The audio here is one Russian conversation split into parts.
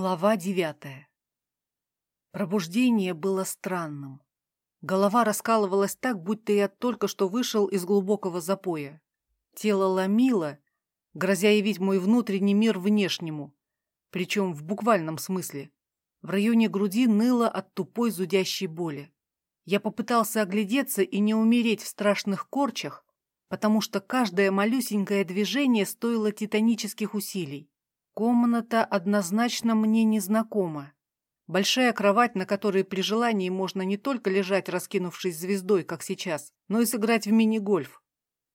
Глава девятая Пробуждение было странным. Голова раскалывалась так, будто я только что вышел из глубокого запоя. Тело ломило, грозя явить мой внутренний мир внешнему, причем в буквальном смысле. В районе груди ныло от тупой зудящей боли. Я попытался оглядеться и не умереть в страшных корчах, потому что каждое малюсенькое движение стоило титанических усилий. Комната однозначно мне незнакома. Большая кровать, на которой при желании можно не только лежать, раскинувшись звездой, как сейчас, но и сыграть в мини-гольф.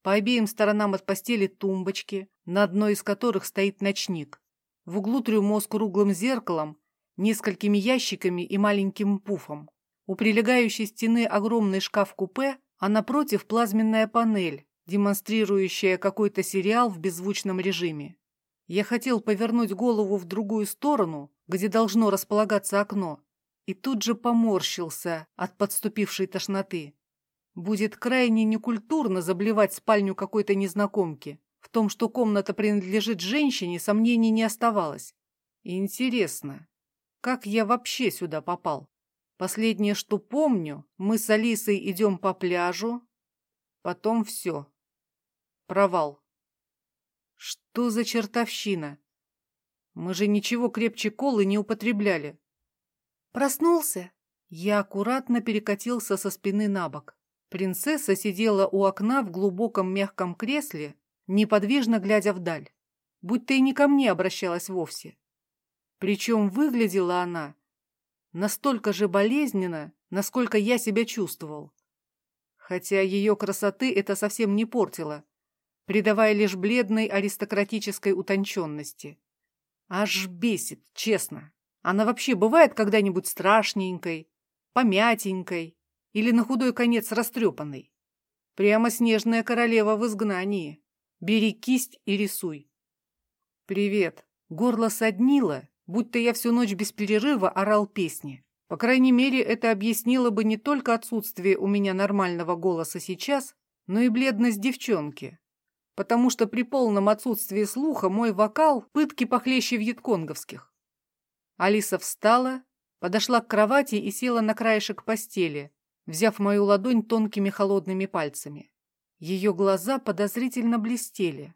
По обеим сторонам от постели тумбочки, на одной из которых стоит ночник. В углу трюмо с круглым зеркалом, несколькими ящиками и маленьким пуфом. У прилегающей стены огромный шкаф-купе, а напротив плазменная панель, демонстрирующая какой-то сериал в беззвучном режиме. Я хотел повернуть голову в другую сторону, где должно располагаться окно, и тут же поморщился от подступившей тошноты. Будет крайне некультурно заблевать спальню какой-то незнакомки. В том, что комната принадлежит женщине, сомнений не оставалось. Интересно, как я вообще сюда попал? Последнее, что помню, мы с Алисой идем по пляжу, потом все. Провал. Что за чертовщина? Мы же ничего крепче колы не употребляли. Проснулся. Я аккуратно перекатился со спины на бок. Принцесса сидела у окна в глубоком мягком кресле, неподвижно глядя вдаль, будто и не ко мне обращалась вовсе. Причем выглядела она настолько же болезненно, насколько я себя чувствовал. Хотя ее красоты это совсем не портило придавая лишь бледной аристократической утонченности. Аж бесит, честно. Она вообще бывает когда-нибудь страшненькой, помятенькой или на худой конец растрепанной? Прямо снежная королева в изгнании. Бери кисть и рисуй. Привет. Горло соднило, будто я всю ночь без перерыва орал песни. По крайней мере, это объяснило бы не только отсутствие у меня нормального голоса сейчас, но и бледность девчонки, потому что при полном отсутствии слуха мой вокал – пытки похлеще вьетконговских. Алиса встала, подошла к кровати и села на краешек постели, взяв мою ладонь тонкими холодными пальцами. Ее глаза подозрительно блестели.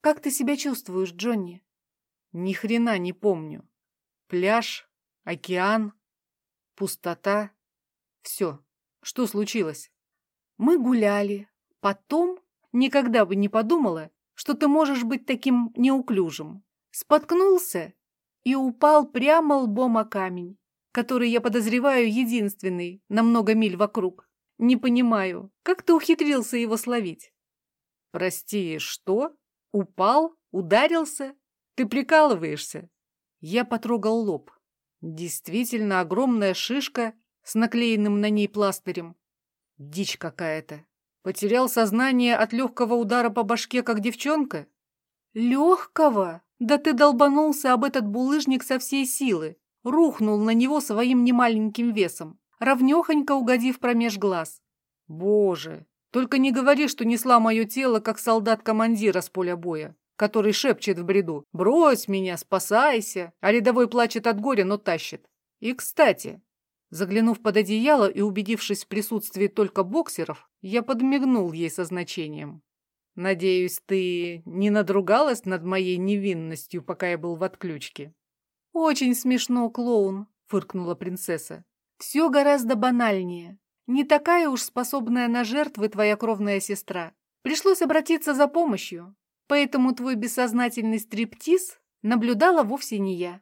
«Как ты себя чувствуешь, Джонни?» «Ни хрена не помню. Пляж, океан, пустота. Все. Что случилось?» «Мы гуляли. Потом Никогда бы не подумала, что ты можешь быть таким неуклюжим. Споткнулся и упал прямо лбом о камень, который, я подозреваю, единственный на много миль вокруг. Не понимаю, как ты ухитрился его словить? Прости, что? Упал? Ударился? Ты прикалываешься? Я потрогал лоб. Действительно огромная шишка с наклеенным на ней пластырем. Дичь какая-то. Потерял сознание от легкого удара по башке, как девчонка? Легкого? Да ты долбанулся об этот булыжник со всей силы. Рухнул на него своим немаленьким весом, равнехонько угодив промеж глаз. Боже, только не говори, что несла мое тело, как солдат командира с поля боя, который шепчет в бреду «Брось меня, спасайся!», а рядовой плачет от горя, но тащит. И, кстати, Заглянув под одеяло и убедившись в присутствии только боксеров, я подмигнул ей со значением. «Надеюсь, ты не надругалась над моей невинностью, пока я был в отключке?» «Очень смешно, клоун», — фыркнула принцесса. «Все гораздо банальнее. Не такая уж способная на жертвы твоя кровная сестра. Пришлось обратиться за помощью, поэтому твой бессознательный стриптиз наблюдала вовсе не я.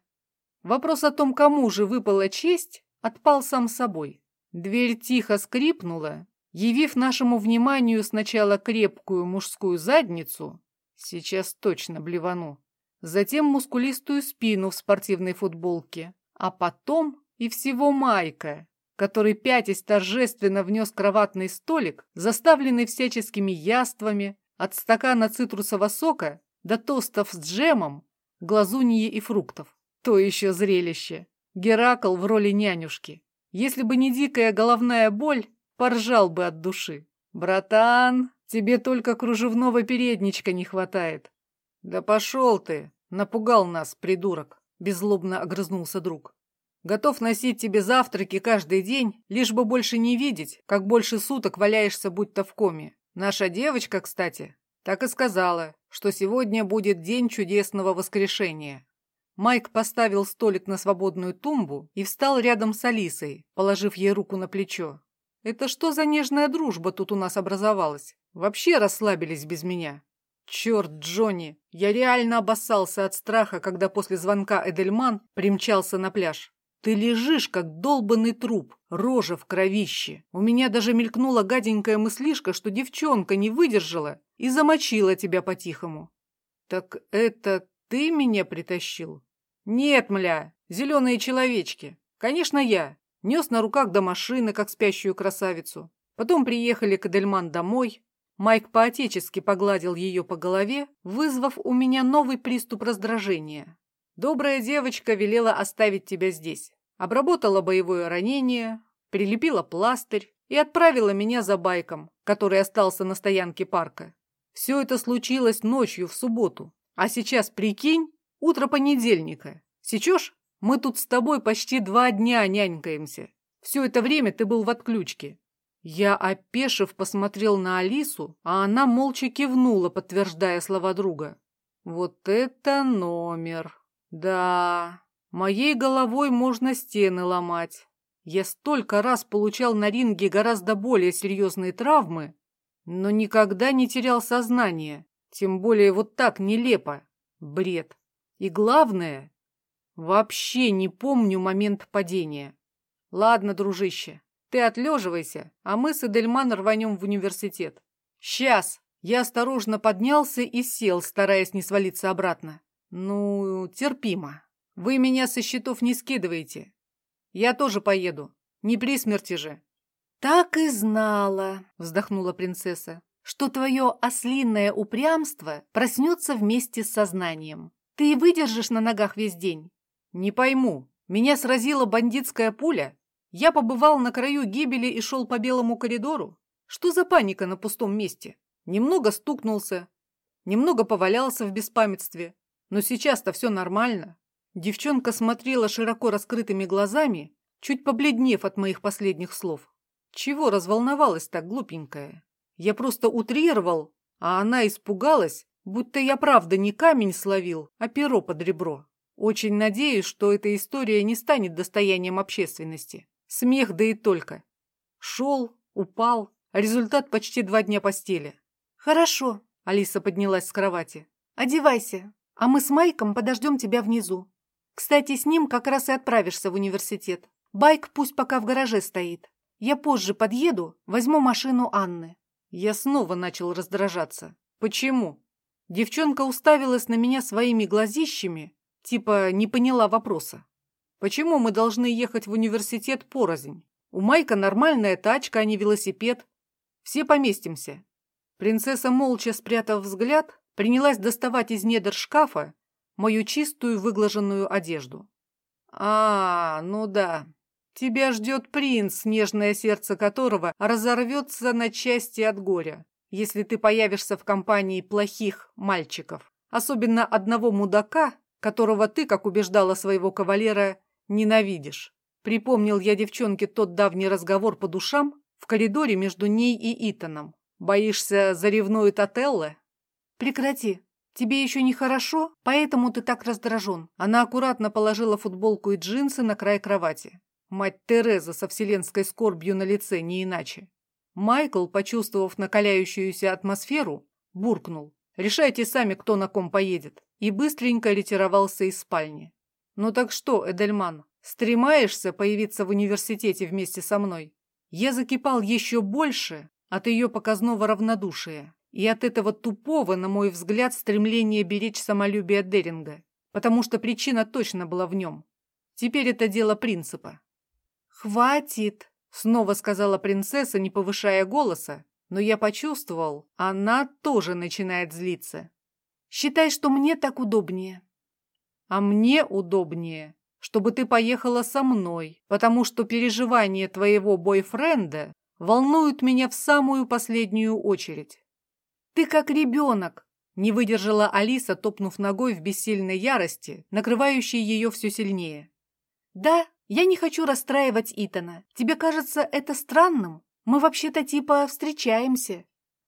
Вопрос о том, кому же выпала честь, отпал сам собой. Дверь тихо скрипнула, явив нашему вниманию сначала крепкую мужскую задницу, сейчас точно блевану, затем мускулистую спину в спортивной футболке, а потом и всего майка, который пятясь торжественно внес кроватный столик, заставленный всяческими яствами, от стакана цитрусового сока до тостов с джемом, глазуньи и фруктов. То еще зрелище. Геракл в роли нянюшки. Если бы не дикая головная боль, поржал бы от души. «Братан, тебе только кружевного передничка не хватает». «Да пошел ты!» — напугал нас, придурок. беззлобно огрызнулся друг. Готов носить тебе завтраки каждый день, лишь бы больше не видеть, как больше суток валяешься будто в коме. Наша девочка, кстати, так и сказала, что сегодня будет день чудесного воскрешения. Майк поставил столик на свободную тумбу и встал рядом с Алисой, положив ей руку на плечо. «Это что за нежная дружба тут у нас образовалась? Вообще расслабились без меня?» «Черт, Джонни, я реально обоссался от страха, когда после звонка Эдельман примчался на пляж. Ты лежишь, как долбанный труп, рожа в кровище. У меня даже мелькнула гаденькая мыслишка, что девчонка не выдержала и замочила тебя по-тихому. Так это ты меня притащил? Нет, мля, зеленые человечки. Конечно, я. Нес на руках до машины, как спящую красавицу. Потом приехали к Эдельман домой. Майк поотечески погладил ее по голове, вызвав у меня новый приступ раздражения. Добрая девочка велела оставить тебя здесь. Обработала боевое ранение, прилепила пластырь и отправила меня за байком, который остался на стоянке парка. Все это случилось ночью в субботу. А сейчас, прикинь, утро понедельника. Сечешь? Мы тут с тобой почти два дня нянькаемся. Все это время ты был в отключке. Я, опешив, посмотрел на Алису, а она молча кивнула, подтверждая слова друга. Вот это номер. Да, моей головой можно стены ломать. Я столько раз получал на ринге гораздо более серьезные травмы, но никогда не терял сознание, тем более вот так нелепо. Бред. И главное, вообще не помню момент падения. Ладно, дружище, ты отлеживайся, а мы с Эдельман рванем в университет. Сейчас. Я осторожно поднялся и сел, стараясь не свалиться обратно. «Ну, терпимо. Вы меня со счетов не скидываете. Я тоже поеду. Не при смерти же». «Так и знала», — вздохнула принцесса, «что твое ослинное упрямство проснется вместе с сознанием. Ты выдержишь на ногах весь день?» «Не пойму. Меня сразила бандитская пуля? Я побывал на краю гибели и шел по белому коридору? Что за паника на пустом месте? Немного стукнулся, немного повалялся в беспамятстве, но сейчас-то все нормально. Девчонка смотрела широко раскрытыми глазами, чуть побледнев от моих последних слов. Чего разволновалась так глупенькая? Я просто утрировал, а она испугалась, будто я правда не камень словил, а перо под ребро. Очень надеюсь, что эта история не станет достоянием общественности. Смех да и только. Шел, упал, а результат почти два дня постели. «Хорошо», — Алиса поднялась с кровати. «Одевайся, а мы с Майком подождем тебя внизу. Кстати, с ним как раз и отправишься в университет. Байк пусть пока в гараже стоит. Я позже подъеду, возьму машину Анны». Я снова начал раздражаться. Почему? Девчонка уставилась на меня своими глазищами, типа не поняла вопроса. Почему мы должны ехать в университет порознь? У Майка нормальная тачка, а не велосипед. Все поместимся. Принцесса, молча спрятав взгляд, принялась доставать из недр шкафа мою чистую выглаженную одежду. «А, ну да, тебя ждет принц, нежное сердце которого разорвется на части от горя, если ты появишься в компании плохих мальчиков, особенно одного мудака, которого ты, как убеждала своего кавалера, ненавидишь». Припомнил я девчонке тот давний разговор по душам в коридоре между ней и Итаном. «Боишься, заревнует Отелло?» «Прекрати. Тебе еще нехорошо, поэтому ты так раздражен». Она аккуратно положила футболку и джинсы на край кровати. Мать Тереза со вселенской скорбью на лице, не иначе. Майкл, почувствовав накаляющуюся атмосферу, буркнул. «Решайте сами, кто на ком поедет», и быстренько ретировался из спальни. «Ну так что, Эдельман, стремаешься появиться в университете вместе со мной?» Я закипал еще больше от ее показного равнодушия. И от этого тупого, на мой взгляд, стремления беречь самолюбие Деринга, потому что причина точно была в нем. Теперь это дело принципа. «Хватит!» — снова сказала принцесса, не повышая голоса, но я почувствовал, она тоже начинает злиться. «Считай, что мне так удобнее». «А мне удобнее, чтобы ты поехала со мной, потому что переживания твоего бойфренда волнуют меня в самую последнюю очередь». Ты как ребенок. Не выдержала Алиса, топнув ногой в бессильной ярости, накрывающей ее все сильнее. «Да, я не хочу расстраивать Итана. Тебе кажется это странным? Мы вообще-то типа встречаемся».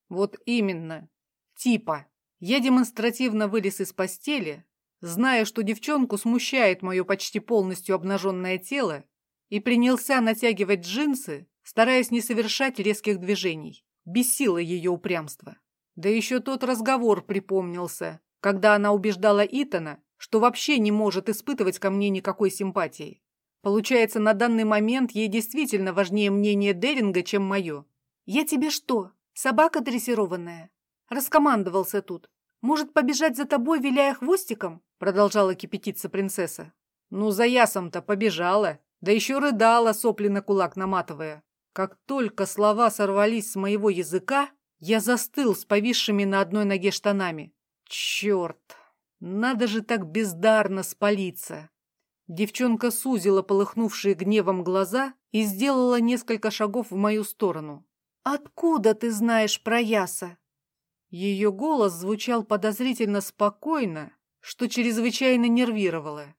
«Вот именно. Типа». Я демонстративно вылез из постели, зная, что девчонку смущает мое почти полностью обнаженное тело, и принялся натягивать джинсы, стараясь не совершать резких движений. Бесило ее упрямство. Да еще тот разговор припомнился, когда она убеждала Итана, что вообще не может испытывать ко мне никакой симпатии. Получается, на данный момент ей действительно важнее мнение Деринга, чем мое. «Я тебе что, собака дрессированная?» Раскомандовался тут. «Может, побежать за тобой, виляя хвостиком?» Продолжала кипятиться принцесса. «Ну, за ясом-то побежала, да еще рыдала, сопли на кулак наматывая. Как только слова сорвались с моего языка, я застыл с повисшими на одной ноге штанами. Черт, надо же так бездарно спалиться. Девчонка сузила полыхнувшие гневом глаза и сделала несколько шагов в мою сторону. «Откуда ты знаешь про Яса?» Ее голос звучал подозрительно спокойно, что чрезвычайно нервировало.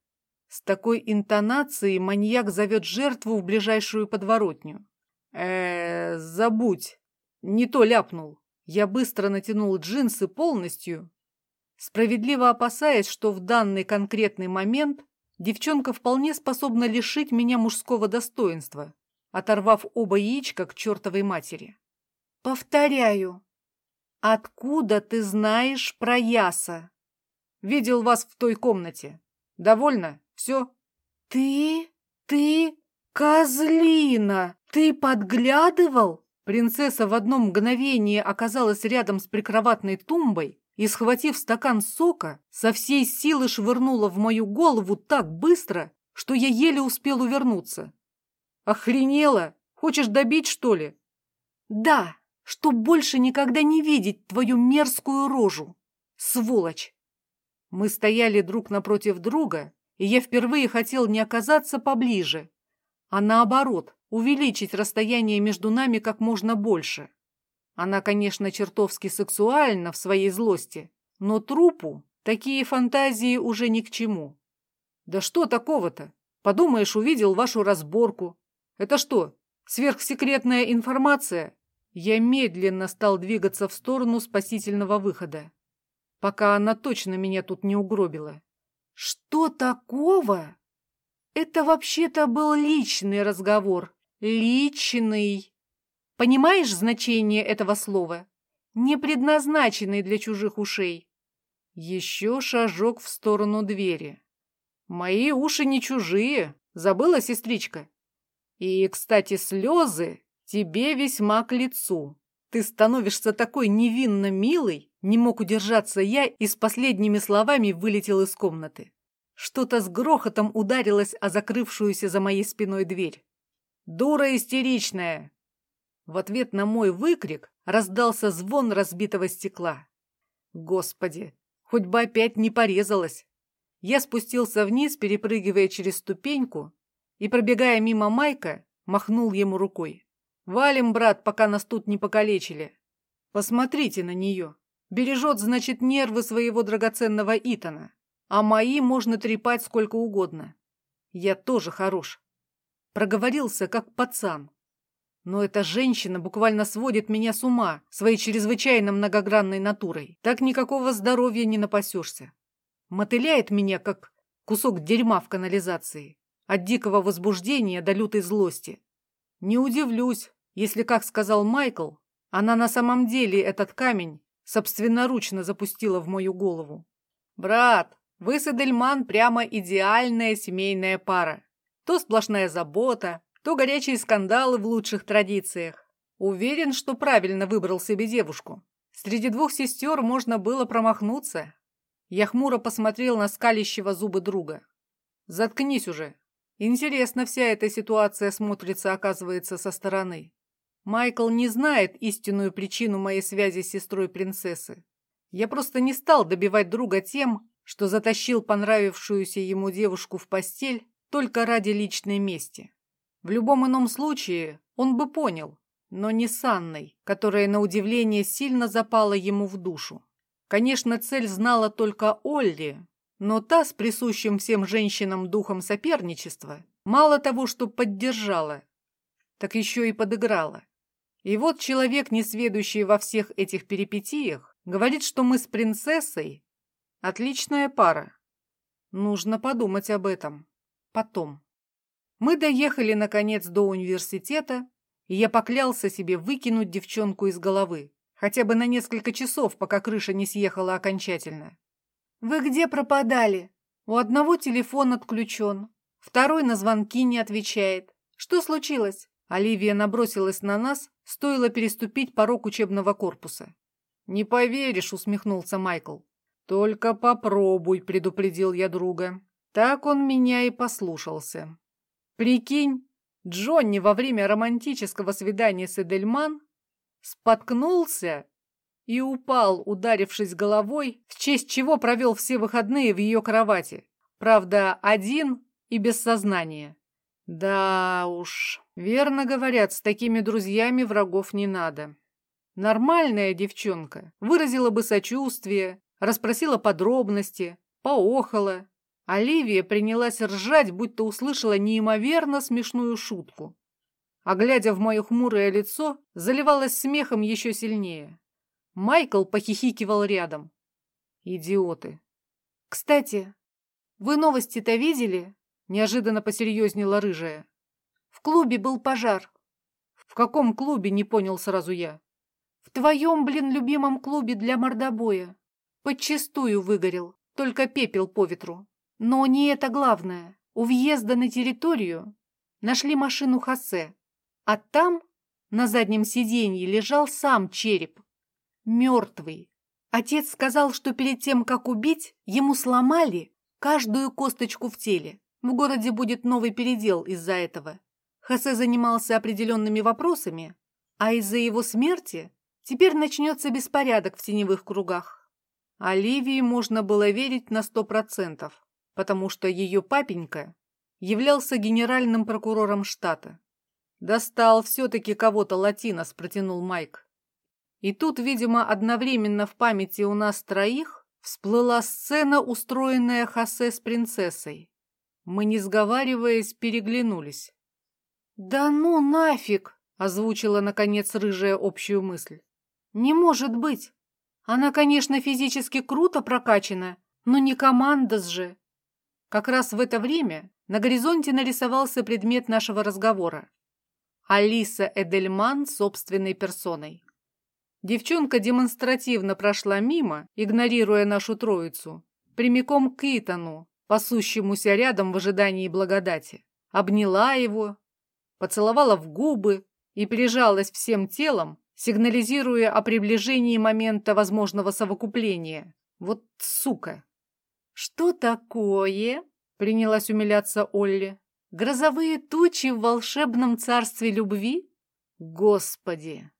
С такой интонацией маньяк зовет жертву в ближайшую подворотню. э забудь. Не то ляпнул. Я быстро натянул джинсы полностью, справедливо опасаясь, что в данный конкретный момент девчонка вполне способна лишить меня мужского достоинства, оторвав оба яичка к чертовой матери. «Повторяю, откуда ты знаешь про Яса?» «Видел вас в той комнате. Довольно? Все?» «Ты? Ты? Козлина! Ты подглядывал?» Принцесса в одно мгновение оказалась рядом с прикроватной тумбой и, схватив стакан сока, со всей силы швырнула в мою голову так быстро, что я еле успел увернуться. «Охренела? Хочешь добить, что ли?» «Да, чтоб больше никогда не видеть твою мерзкую рожу, сволочь!» Мы стояли друг напротив друга, и я впервые хотел не оказаться поближе, а наоборот, увеличить расстояние между нами как можно больше. Она, конечно, чертовски сексуальна в своей злости, но трупу такие фантазии уже ни к чему. Да что такого-то? Подумаешь, увидел вашу разборку. Это что, сверхсекретная информация? Я медленно стал двигаться в сторону спасительного выхода, пока она точно меня тут не угробила. Что такого? Это вообще-то был личный разговор. Личный. Понимаешь значение этого слова? Не предназначенный для чужих ушей. Еще шажок в сторону двери. Мои уши не чужие, забыла, сестричка? И, кстати, слезы тебе весьма к лицу. Ты становишься такой невинно милой, не мог удержаться я и с последними словами вылетел из комнаты. Что-то с грохотом ударилось о закрывшуюся за моей спиной дверь. «Дура истеричная!» В ответ на мой выкрик раздался звон разбитого стекла. Господи, хоть бы опять не порезалась. Я спустился вниз, перепрыгивая через ступеньку, и, пробегая мимо Майка, махнул ему рукой. «Валим, брат, пока нас тут не покалечили. Посмотрите на нее. Бережет, значит, нервы своего драгоценного Итана а мои можно трепать сколько угодно. Я тоже хорош. Проговорился, как пацан. Но эта женщина буквально сводит меня с ума своей чрезвычайно многогранной натурой. Так никакого здоровья не напасешься. Мотыляет меня, как кусок дерьма в канализации. От дикого возбуждения до лютой злости. Не удивлюсь, если, как сказал Майкл, она на самом деле этот камень собственноручно запустила в мою голову. «Брат, вы с Эдельман прямо идеальная семейная пара. То сплошная забота, то горячие скандалы в лучших традициях. Уверен, что правильно выбрал себе девушку. Среди двух сестер можно было промахнуться. Я хмуро посмотрел на скалящего зубы друга. Заткнись уже. Интересно вся эта ситуация смотрится, оказывается, со стороны. Майкл не знает истинную причину моей связи с сестрой принцессы. Я просто не стал добивать друга тем, что затащил понравившуюся ему девушку в постель только ради личной мести. В любом ином случае он бы понял, но не с Анной, которая, на удивление, сильно запала ему в душу. Конечно, цель знала только Олли, но та с присущим всем женщинам духом соперничества мало того, что поддержала, так еще и подыграла. И вот человек, несведущий во всех этих перипетиях, говорит, что мы с принцессой отличная пара. Нужно подумать об этом. Потом. Мы доехали, наконец, до университета, и я поклялся себе выкинуть девчонку из головы, хотя бы на несколько часов, пока крыша не съехала окончательно. «Вы где пропадали?» «У одного телефон отключен, второй на звонки не отвечает. Что случилось?» Оливия набросилась на нас, стоило переступить порог учебного корпуса. «Не поверишь», — усмехнулся Майкл. «Только попробуй», — предупредил я друга. Так он меня и послушался. Прикинь, Джонни во время романтического свидания с Эдельман споткнулся и упал, ударившись головой, в честь чего провел все выходные в ее кровати. Правда, один и без сознания. Да уж, верно говорят, с такими друзьями врагов не надо. Нормальная девчонка выразила бы сочувствие, расспросила подробности, поохала. Оливия принялась ржать, будто услышала неимоверно смешную шутку. А глядя в мое хмурое лицо, заливалась смехом еще сильнее. Майкл похихикивал рядом. Идиоты. «Кстати, вы новости-то видели?» Неожиданно посерьезнела рыжая. «В клубе был пожар». «В каком клубе?» — не понял сразу я. «В твоем, блин, любимом клубе для мордобоя. Подчистую выгорел, только пепел по ветру. Но не это главное. У въезда на территорию нашли машину Хосе, а там на заднем сиденье лежал сам череп мертвый. Отец сказал, что перед тем, как убить, ему сломали каждую косточку в теле. В городе будет новый передел из-за этого. Хосе занимался определенными вопросами, а из-за его смерти теперь начнется беспорядок в теневых кругах. Оливии можно было верить на сто процентов, потому что ее папенька являлся генеральным прокурором штата. «Достал все-таки кого-то латинос», — протянул Майк. И тут, видимо, одновременно в памяти у нас троих всплыла сцена, устроенная Хосе с принцессой. Мы, не сговариваясь, переглянулись. «Да ну нафиг!» — озвучила, наконец, рыжая общую мысль. «Не может быть! Она, конечно, физически круто прокачана, но не командос же!» Как раз в это время на горизонте нарисовался предмет нашего разговора. Алиса Эдельман собственной персоной. Девчонка демонстративно прошла мимо, игнорируя нашу троицу, прямиком к Итану, пасущемуся рядом в ожидании благодати. Обняла его, поцеловала в губы и прижалась всем телом, сигнализируя о приближении момента возможного совокупления. Вот сука! «Что такое?» — принялась умиляться Олли. «Грозовые тучи в волшебном царстве любви?» «Господи!»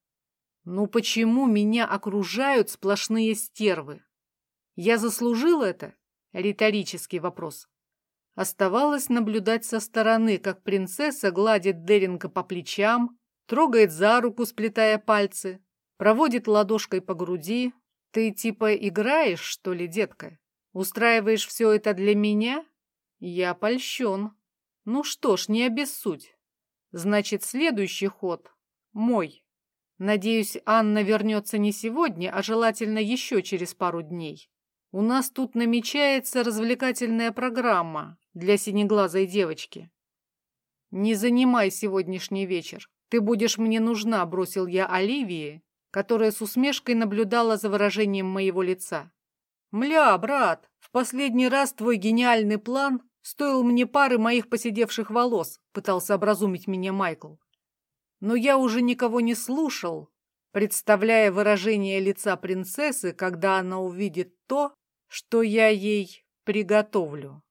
Ну почему меня окружают сплошные стервы? Я заслужил это? Риторический вопрос. Оставалось наблюдать со стороны, как принцесса гладит Деринга по плечам, трогает за руку, сплетая пальцы, проводит ладошкой по груди. Ты типа играешь, что ли, детка? Устраиваешь все это для меня? Я польщен. Ну что ж, не обессудь. Значит, следующий ход мой. Надеюсь, Анна вернется не сегодня, а желательно еще через пару дней. У нас тут намечается развлекательная программа для синеглазой девочки. Не занимай сегодняшний вечер. Ты будешь мне нужна, бросил я Оливии, которая с усмешкой наблюдала за выражением моего лица. Мля, брат, в последний раз твой гениальный план стоил мне пары моих посидевших волос, пытался образумить меня Майкл но я уже никого не слушал, представляя выражение лица принцессы, когда она увидит то, что я ей приготовлю.